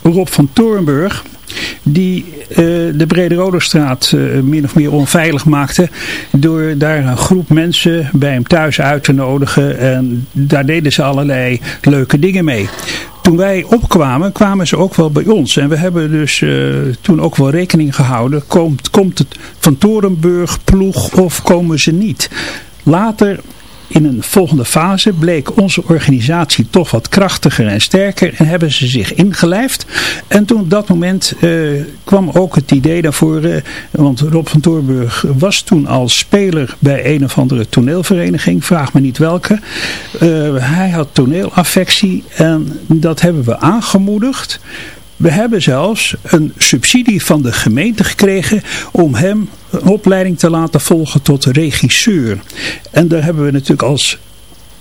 Rob van Torenburg die eh, de Brede Roderstraat eh, min of meer onveilig maakte door daar een groep mensen bij hem thuis uit te nodigen en daar deden ze allerlei leuke dingen mee. Toen wij opkwamen, kwamen ze ook wel bij ons. En we hebben dus eh, toen ook wel rekening gehouden. Komt, komt het van Torenburg ploeg of komen ze niet? Later in een volgende fase bleek onze organisatie toch wat krachtiger en sterker en hebben ze zich ingelijfd. En toen op dat moment eh, kwam ook het idee daarvoor, eh, want Rob van Toorburg was toen al speler bij een of andere toneelvereniging, vraag me niet welke. Eh, hij had toneelaffectie en dat hebben we aangemoedigd. We hebben zelfs een subsidie van de gemeente gekregen om hem een opleiding te laten volgen tot regisseur. En daar hebben we natuurlijk als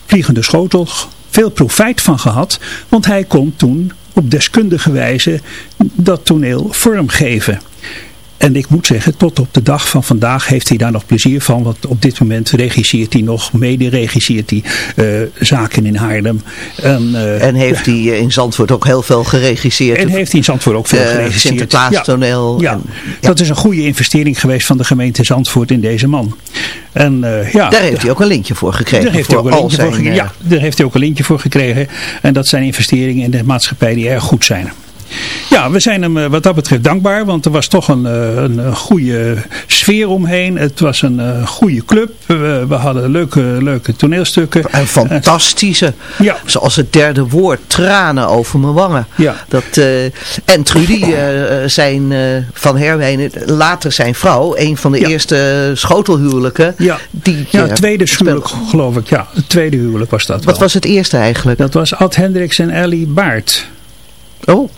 vliegende schotel veel profijt van gehad, want hij kon toen op deskundige wijze dat toneel vormgeven. En ik moet zeggen, tot op de dag van vandaag heeft hij daar nog plezier van. Want op dit moment regisseert hij nog, mede-regisseert hij eh, zaken in Haarlem. En, eh, En heeft hij eh, in Zandvoort ook heel veel geregisseerd. en heeft hij in Zandvoort ook veel geregisseerd. Sinterklaastoneel. Ja, En- ja, dat is een goede investering geweest van de gemeente Zandvoort in deze man. En, ja, Daar heeft hij ook een lintje voor gekregen. daar heeft, hij ook voor een lintje voor zijn, gekregen. eh, ja, daar heeft hij ook een lintje voor gekregen. En dat zijn investeringen in de maatschappij die erg goed zijn. Ja, we zijn hem eh, wat dat betreft dankbaar, want er was toch een, eh, een, een goede sfeer omheen. Het was een eh, goede club. We, we hadden leuke, leuke toneelstukken. Een fantastische. Ja. Zoals het derde woord, tranen over mijn wangen. Ja. Dat, eh, en Trudy, eh, eh, zijn, eh, van Herwijnen, later zijn vrouw, een van de Ja. eerste schotelhuwelijken. Ja, Die, ja eh, tweede huwelijk geloof ik. Ja, het tweede huwelijk was dat Wat wel. was het eerste eigenlijk? Dat was Ad Hendricks en Ellie Baart. Oh,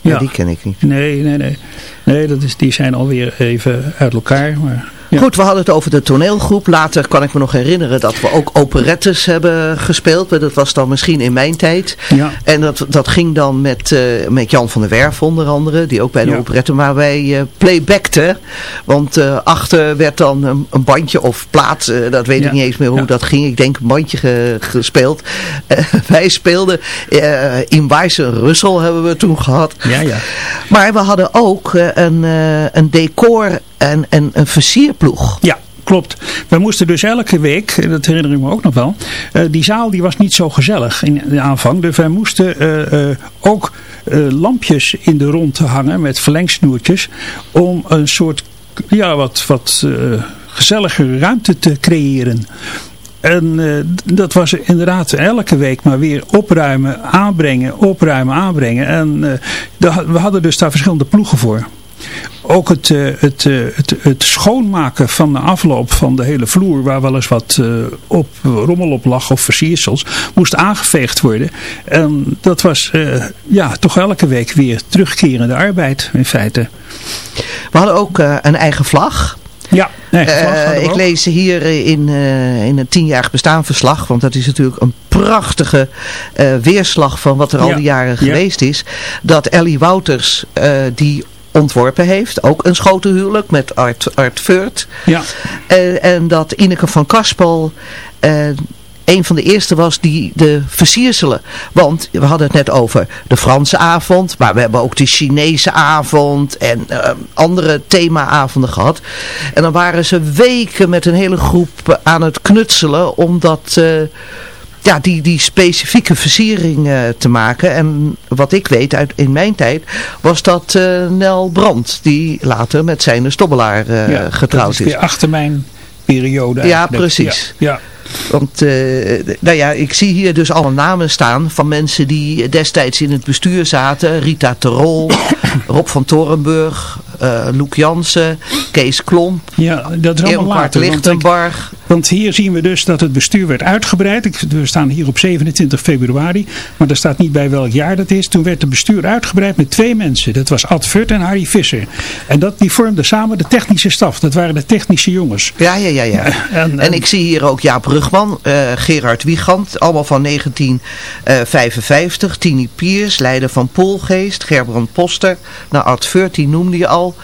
ja. Die ken ik niet. Nee, nee, nee. Nee, dat is, die zijn alweer even uit elkaar. Maar, ja. Goed, we hadden het over de toneelgroep. Later kan ik me nog herinneren dat we ook operettes hebben gespeeld. Maar Dat was dan misschien in mijn tijd. Ja. En dat, dat ging dan met, eh, met Jan van der Werf onder andere. Die ook bij de Ja. operetten. Maar wij eh playbackten. Want eh, achter werd dan een, een bandje of plaat. dat weet ik niet eens meer hoe dat ging. Ik denk een bandje ge- gespeeld. Wij speelden in Wijze Russel hebben we toen gehad. Ja, ja. Maar we hadden ook een, een decor en, en een Ja, klopt. We moesten dus elke week, dat herinner ik me ook nog wel, eh, die zaal die was niet zo gezellig in de aanvang. Dus wij moesten eh, eh, ook eh, lampjes in de rond hangen met verlengsnoertjes om een soort, ja, wat, wat eh, gezellige ruimte te creëren. En eh, dat was inderdaad elke week maar weer opruimen, aanbrengen, opruimen, aanbrengen. En eh, we hadden dus daar verschillende ploegen voor. Ook het, eh, het, eh, het, het schoonmaken van de afloop van de hele vloer, waar wel eens wat eh, op, rommel op lag of versiersels, moest aangeveegd worden. En dat was ja, toch elke week weer terugkerende arbeid in feite. We hadden ook een eigen vlag. Ja, Nee, ik lees hier in, in het tienjarig bestaanverslag, want dat is natuurlijk een prachtige weerslag van wat er al die jaren ja. geweest is, dat Ellie Wouters die ontworpen heeft, ook een schotenhuwelijk met Art, Art Furt. Ja. Eh, en dat Ineke van Kaspel eh, een van de eerste was die de versierselen. Want we hadden het net over de Franse avond, maar we hebben ook de Chinese avond en eh, andere themaavonden gehad. En dan waren ze weken met een hele groep aan het knutselen omdat... ja, die, die specifieke versiering eh, te maken. En wat ik weet uit in mijn tijd was dat eh, Nel Brandt, die later met zijn stobbelaar eh, ja, getrouwd dat is is. achter mijn periode Ja, precies. Ja, ja. Want, nou ja, ik zie hier dus alle namen staan van mensen die destijds in het bestuur zaten. Rita Terol, Rob van Torenburg, Loek Jansen, Kees Klomp, Ja, dat is allemaal later. Want, hier zien we dus dat het bestuur werd uitgebreid. We staan hier op 27 februari, maar er staat niet bij welk jaar dat is. Toen werd het bestuur uitgebreid met twee mensen. Dat was Ad Furt en Harry Visser. En dat, die vormden samen de technische staf. Dat waren de technische jongens. Ja, ja, ja, ja. En, En ik zie hier ook Jaap Rugman, eh, Gerard Wiegand, allemaal van 1955. Tini Piers, Leider van Poolgeest, Gerbrand Poster. Nou, Furt, die noemde je al.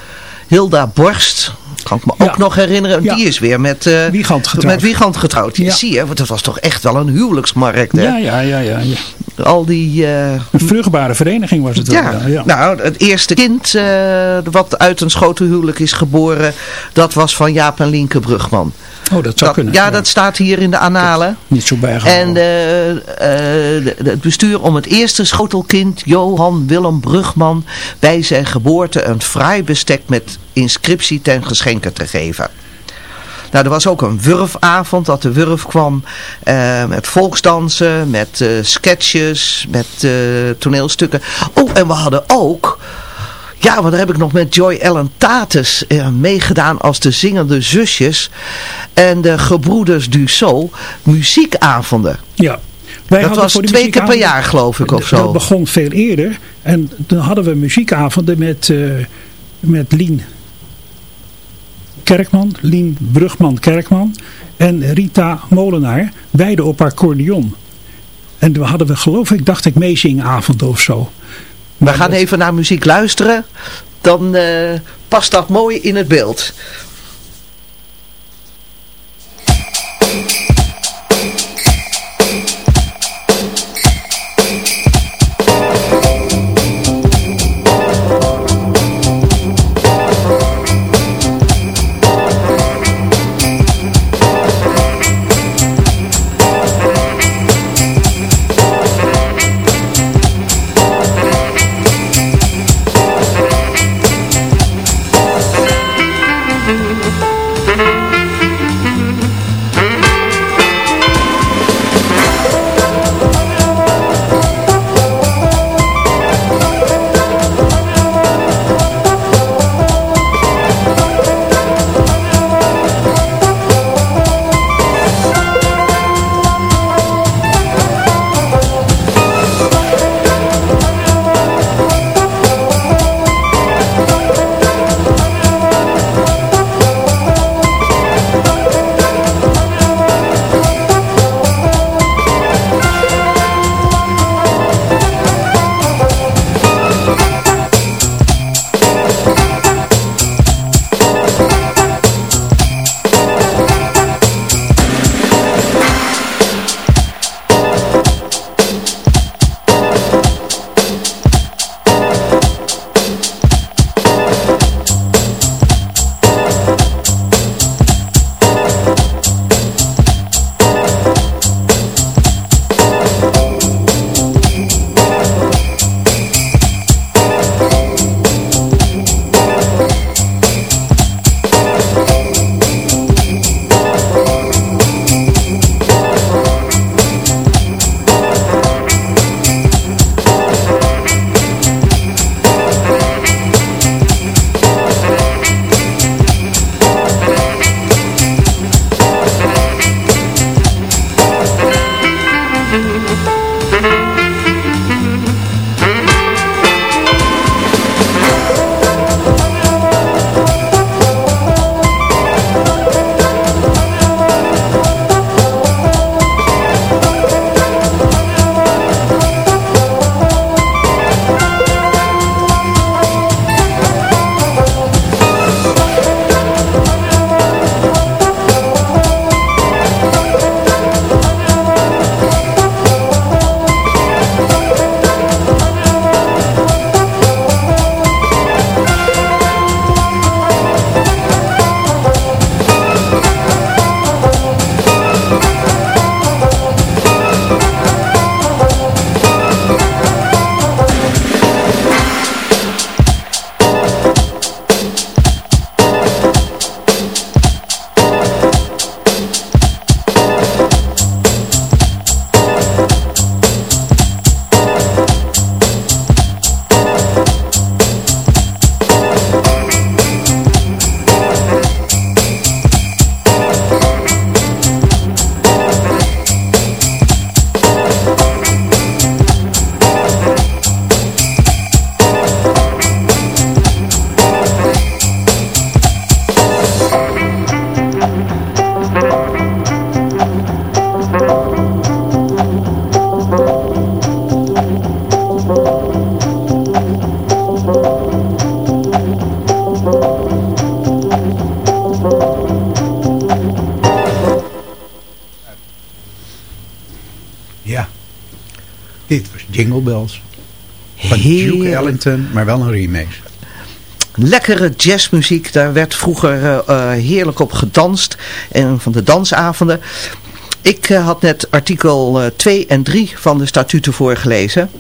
Hilda Borst, kan ik me ook nog herinneren. Die is weer met, eh, Wiegand getrouwd. met Wiegand getrouwd. Ja. Zie je, want dat was toch echt wel een huwelijksmarkt. Hè? Ja, ja, ja, ja. Al die... eh, Een vruchtbare vereniging was het wel. ja, Ja, ja. nou, het eerste kind eh, wat uit een schotenhuwelijk is geboren, dat was van Jaap en Lienke Brugman. Oh, dat zou Dat- kunnen. ja, dat staat hier in de analen. Niet zo bijgehouden. En eh, eh, het bestuur om het eerste schotelkind, Johan Willem Brugman, bij zijn geboorte een fraai bestek met inscriptie ten geschenke te geven. Nou, er was ook een wurfavond, dat de wurf kwam eh, met volksdansen, met sketches, met toneelstukken. Oh, en we hadden ook... Ja, want daar heb ik nog met Joy Ellen Tatus eh, meegedaan als de zingende zusjes. En de gebroeders Dussault muziekavonden. Ja. Wij Dat was twee keer per jaar, geloof ik, of zo. Dat begon veel eerder. En dan hadden we muziekavonden met, eh, met Lien Kerkman, Lien Brugman Kerkman en Rita Molenaar, beide op accordeon. En we hadden we geloof ik, dacht ik, meezingavonden of zo. We gaan even naar muziek luisteren. Dan eh, past dat mooi in het beeld. Dit was Jingle Bells. Van Duke. Ellington, maar wel een remake. lekkere jazzmuziek. Daar werd vroeger eh, eh, heerlijk op gedanst. En van de dansavonden. Ik eh, had net artikel eh, 2 en 3 van de statuten voorgelezen.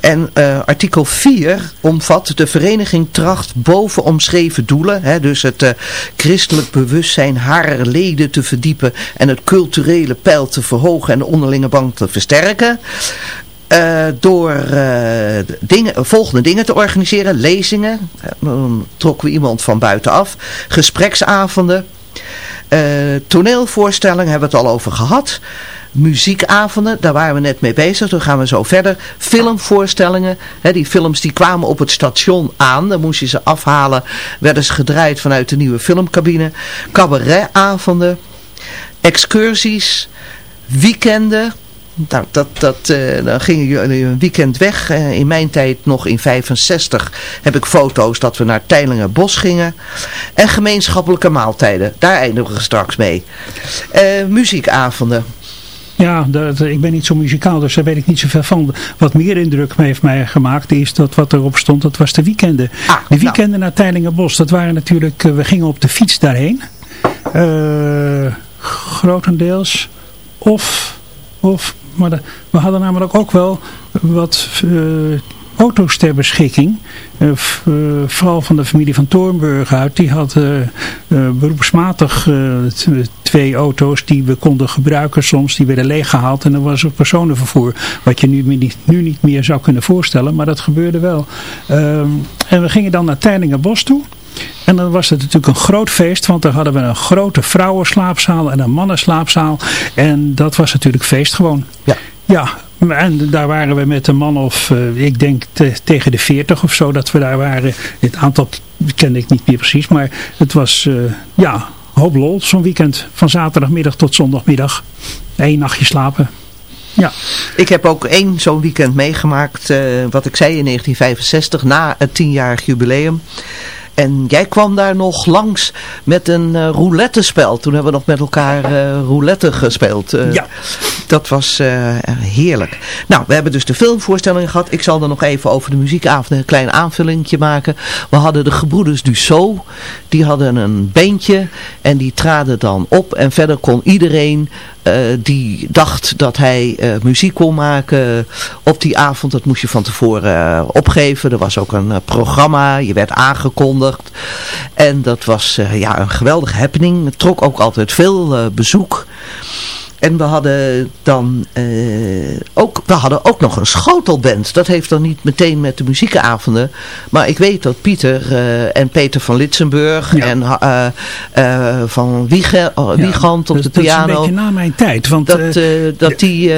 En artikel 4 omvat de vereniging tracht boven omschreven doelen. Hè, dus het christelijk bewustzijn haar leden te verdiepen. En het culturele peil te verhogen en de onderlinge band te versterken. Eh, door eh, dingen, volgende dingen te organiseren. Lezingen. Eh, Dan trokken we iemand van buitenaf. Gespreksavonden. eh, toneelvoorstellingen hebben we het al over gehad. Muziekavonden, daar waren we net mee bezig. Dan gaan we zo verder. Filmvoorstellingen. Hè, die films die kwamen op het station aan. Dan moest je ze afhalen. Werden ze gedraaid vanuit de nieuwe filmcabine. Cabaretavonden. Excursies. Weekenden. Nou, dat, dat, eh, dan gingen jullie een weekend weg. Eh, in mijn tijd, nog in 65, heb ik foto's dat we naar Teilinger Bos gingen. En gemeenschappelijke maaltijden. Daar eindigen we straks mee. Eh, muziekavonden. Ja, dat, ik ben niet zo muzikaal, dus daar weet ik niet zoveel van. Wat meer indruk heeft mij gemaakt is dat wat erop stond, dat was de weekenden. de weekenden naar Teilingenbos, dat waren natuurlijk, we gingen op de fiets daarheen. Grotendeels. Of, of maar we hadden namelijk ook wel wat eh, auto's ter beschikking. Eh, eh, vooral van de familie van Toornburg uit. Die had beroepsmatig twee auto's die we konden gebruiken soms. Die werden leeggehaald en er was ook personenvervoer. Wat je nu, niet, nu niet meer zou kunnen voorstellen, maar dat gebeurde wel. Ehm, en we gingen dan naar Teilingenbos toe. En dan was het natuurlijk een groot feest, want daar hadden we een grote vrouwenslaapzaal en een mannenslaapzaal. En dat was natuurlijk feest gewoon. Ja. Ja, en daar waren we met een man of, eh, ik denk te- tegen de 40 of zo, dat we daar waren. Het aantal kende ik niet meer precies, maar het was, eh, ja, hoop lol zo'n weekend. Van zaterdagmiddag tot zondagmiddag. Eén nachtje slapen. Ja. Ik heb ook één zo'n weekend meegemaakt, eh, wat ik zei in 1965, na het tienjarig jubileum. En jij kwam daar nog langs met een eh roulette-spel. Toen hebben we nog met elkaar eh, roulette gespeeld. Eh, Ja. Dat was heerlijk. Nou, we hebben dus de filmvoorstelling gehad. Ik zal er nog even over de muziekavond een klein aanvullingje maken. We hadden de gebroeders Dussault. Die hadden een bandje en die traden dan op. En verder kon iedereen die dacht dat hij eh, muziek kon maken op die avond. Dat moest je van tevoren eh, opgeven. Er was ook een eh, programma. Je werd aangekondigd. En dat was eh, ja, een geweldige happening. Het trok ook altijd veel eh, bezoek. En we hadden dan eh, ook, we hadden ook nog een schotelband. Dat heeft dan niet meteen met de muziekavonden. Maar ik weet dat Pieter eh, en Peter van Litsenburg en eh, van Wiege, oh, Wiegand op dat, de dat is een piano. beetje na mijn tijd. Want, Dat, dat die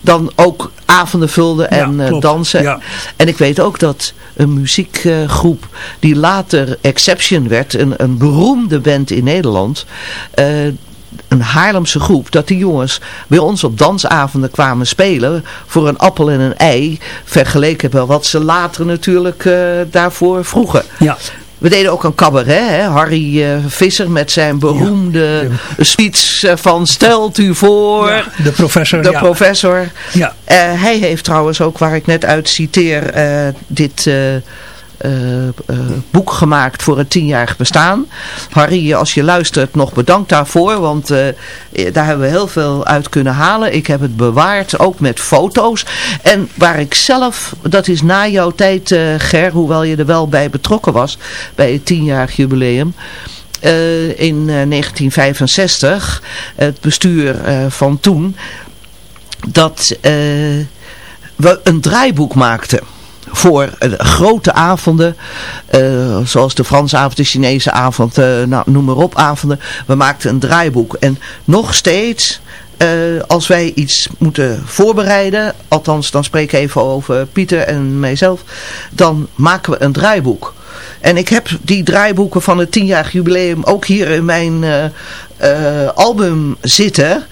dan ook avonden vulden en dansen. En ik weet ook dat een muziekgroep die later Exception werd, een, een beroemde band in Nederland, een Haarlemse groep, dat die jongens bij ons op dansavonden kwamen spelen voor een appel en een ei, vergeleken met wat ze later natuurlijk eh, daarvoor vroegen. Ja. We deden ook een cabaret, hè? Harry eh, Visser met zijn beroemde speech eh, van stelt u voor. de professor. De ja. professor. Ja. Hij heeft trouwens ook, waar ik net uit citeer, dit boek gemaakt voor het tienjarig bestaan. Harry, als je luistert, nog bedankt daarvoor, want eh, daar hebben we heel veel uit kunnen halen. Ik heb het bewaard, ook met foto's. En waar ik zelf, dat is na jouw tijd, eh, Ger, hoewel je er wel bij betrokken was, bij het tienjarig jubileum. eh, in eh, 1965, het bestuur eh, van toen, dat eh, we een draaiboek maakten voor eh, grote avonden, eh, zoals de Franse avond, de Chinese avond, eh, nou, noem maar op avonden. We maakten een draaiboek en nog steeds... als wij iets moeten voorbereiden, althans dan spreek ik even over Pieter en mijzelf, dan maken we een draaiboek. En ik heb die draaiboeken van het tienjarig jubileum ook hier in mijn album zitten.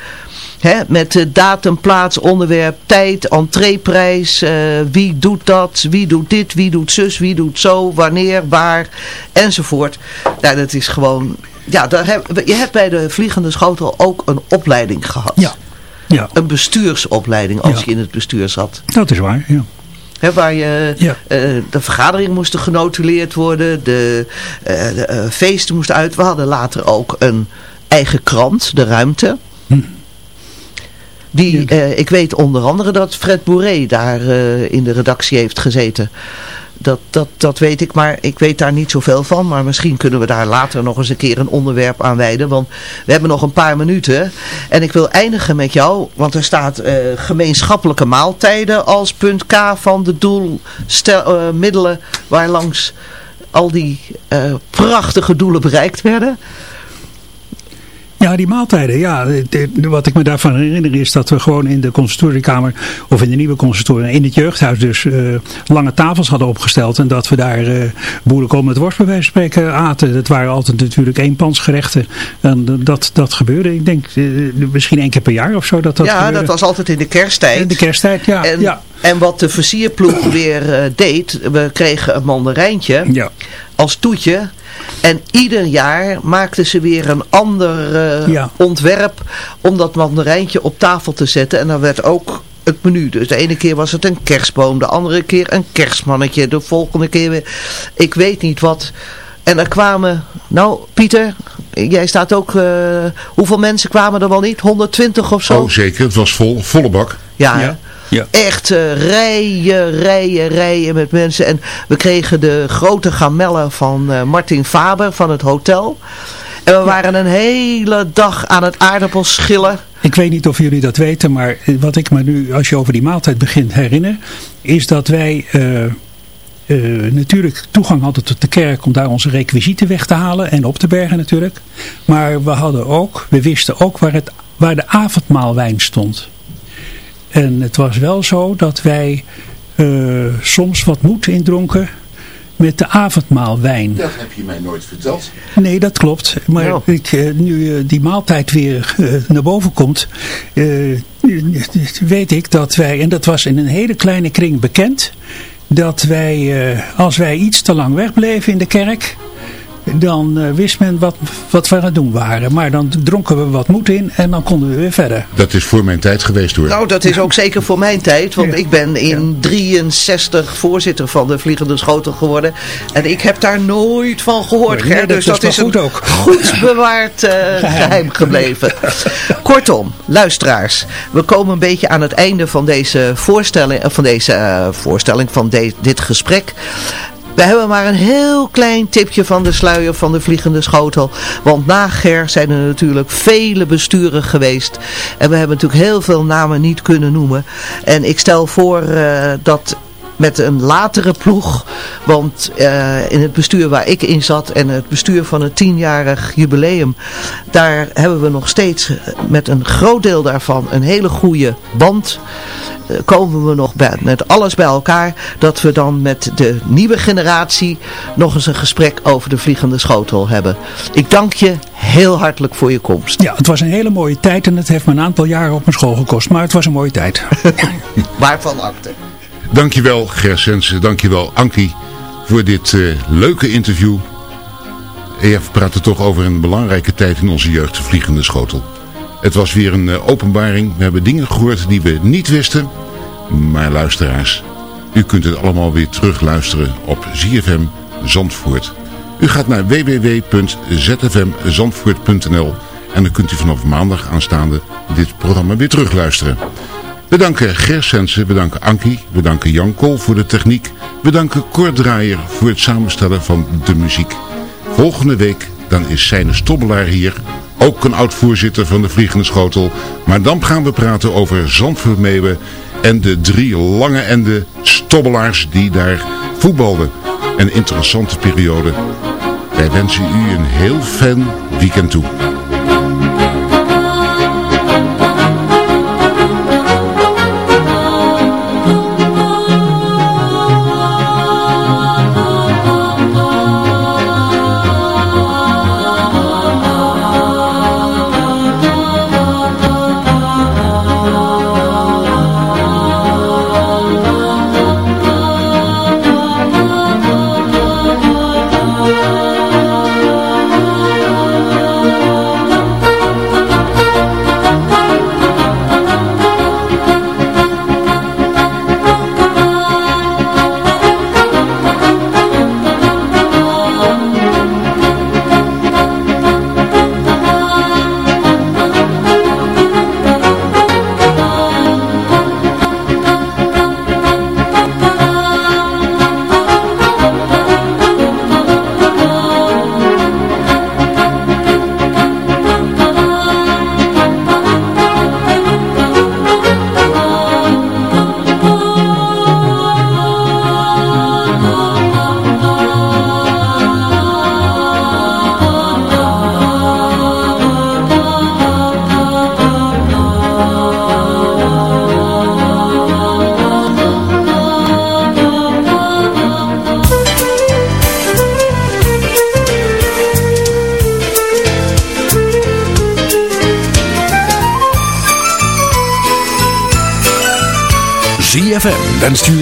Hè, met datum, plaats, onderwerp, tijd, entreeprijs, eh, wie doet dat, wie doet dit, wie doet zus, wie doet zo, wanneer, waar, enzovoort. Nou, dat is gewoon, ja, daar heb, je hebt bij de Vliegende Schotel ook een opleiding gehad. Ja. Ja. een bestuursopleiding als Ja. je in het bestuur zat. Dat is waar, ja. Waar je, Ja. eh, de vergaderingen moesten genotuleerd worden, de, eh, de feesten moesten uit. We hadden later ook een eigen krant, De Ruimte. Hm. Die, eh, ik weet onder andere dat Fred Bourré daar eh, in de redactie heeft gezeten. Dat, dat, dat weet ik, maar ik weet daar niet zoveel van. Maar misschien kunnen we daar later nog eens een keer een onderwerp aan wijden. Want we hebben nog een paar minuten. En ik wil eindigen met jou. Want er staat eh, gemeenschappelijke maaltijden als punt K van de doelmiddelen. waar langs al die prachtige doelen bereikt werden. Ja, die maaltijden. Ja, wat ik me daarvan herinner is dat we gewoon in de consultoriekamer, of in de nieuwe consultorie, in het jeugdhuis dus eh, lange tafels hadden opgesteld. En dat we daar eh boerenkool met worst bij wijze van spreken aten. Dat waren altijd natuurlijk eenpansgerechten. En dat, dat gebeurde, ik denk, eh, misschien één keer per jaar of zo dat dat ja, gebeurde. dat was altijd in de kersttijd. In de kersttijd, ja. En, ja. en wat de versierploeg weer deed, we kregen een mandarijntje Ja. als toetje. En ieder jaar maakten ze weer een ander eh, Ja. ontwerp om dat mandarijntje op tafel te zetten. En dan werd ook het menu. Dus de ene keer was het een kerstboom, de andere keer een kerstmannetje, de volgende keer weer ik weet niet wat. En er kwamen, nou Pieter, jij staat ook, eh, hoeveel mensen kwamen er wel niet? 120 of zo? Oh, zeker. Het was vol, volle bak. Ja? Ja. Ja. Echt eh, rijen, rijen, rijen met mensen. En we kregen de grote gamellen van eh, Martin Faber van het hotel. En we waren een hele dag aan het aardappels schillen. Ik weet niet of jullie dat weten, maar wat ik me nu, als je over die maaltijd begint herinner, is dat wij eh, natuurlijk toegang hadden tot de kerk om daar onze requisieten weg te halen en op te bergen natuurlijk. Maar we hadden ook, we wisten ook waar, het, waar de avondmaalwijn stond. En het was wel zo dat wij eh, soms wat moed indronken met de avondmaalwijn. Dat heb je mij nooit verteld. Nee, dat klopt. Maar Ja. ik, eh, nu eh, die maaltijd weer naar boven komt, eh, weet ik dat wij, en dat was in een hele kleine kring bekend, dat wij, eh, als wij iets te lang wegbleven in de kerk, dan eh, wist men wat, wat we aan het doen waren. Maar dan dronken we wat moed in en dan konden we weer verder. Dat is voor mijn tijd geweest hoor. Nou, dat is ook zeker voor mijn tijd. Want Ja. ik ben in 63 voorzitter van de Vliegende Schotel geworden. En ik heb daar nooit van gehoord, Nee, Ger. dat Dus dat is goed een ook. goed bewaard eh, geheim gebleven. Kortom, luisteraars. We komen een beetje aan het einde van deze voorstelling, eh, van, deze, eh, voorstelling, van de- dit gesprek. We hebben maar een heel klein tipje van de sluier van de Vliegende Schotel. Want na Ger zijn er natuurlijk vele besturen geweest. En we hebben natuurlijk heel veel namen niet kunnen noemen. En ik stel voor eh, dat met een latere ploeg. Want eh, in het bestuur waar ik in zat en het bestuur van het tienjarig jubileum. Daar hebben we nog steeds met een groot deel daarvan een hele goede band. Eh, komen we nog bij, met alles bij elkaar. Dat we dan met de nieuwe generatie nog eens een gesprek over de vliegende schotel hebben. Ik dank je heel hartelijk voor je komst. Ja, het was een hele mooie tijd en het heeft me een aantal jaren op mijn school gekost. Maar het was een mooie tijd. Waarvan akte. Dankjewel Ger Sensen, dankjewel Ankie voor dit eh, leuke interview. Ja, we praten toch over een belangrijke tijd in onze jeugd, de Vliegende Schotel. Het was weer een eh, openbaring. We hebben dingen gehoord die we niet wisten. Maar luisteraars, u kunt het allemaal weer terugluisteren op ZFM Zandvoort. U gaat naar www.zfmzandvoort.nl en dan kunt u vanaf maandag aanstaande dit programma weer terugluisteren. We danken Ger Sensen, we danken Ankie, we danken Jan Kool voor de techniek. We danken Kort Draaier voor het samenstellen van de muziek. Volgende week dan is Seine Stobbelaar hier, ook een oud-voorzitter van de Vliegende Schotel. Maar dan gaan we praten over Zandvoort Meeuwen en de drie lange en de stobbelaars die daar voetbalden. Een interessante periode. Wij wensen u een heel fijn weekend toe.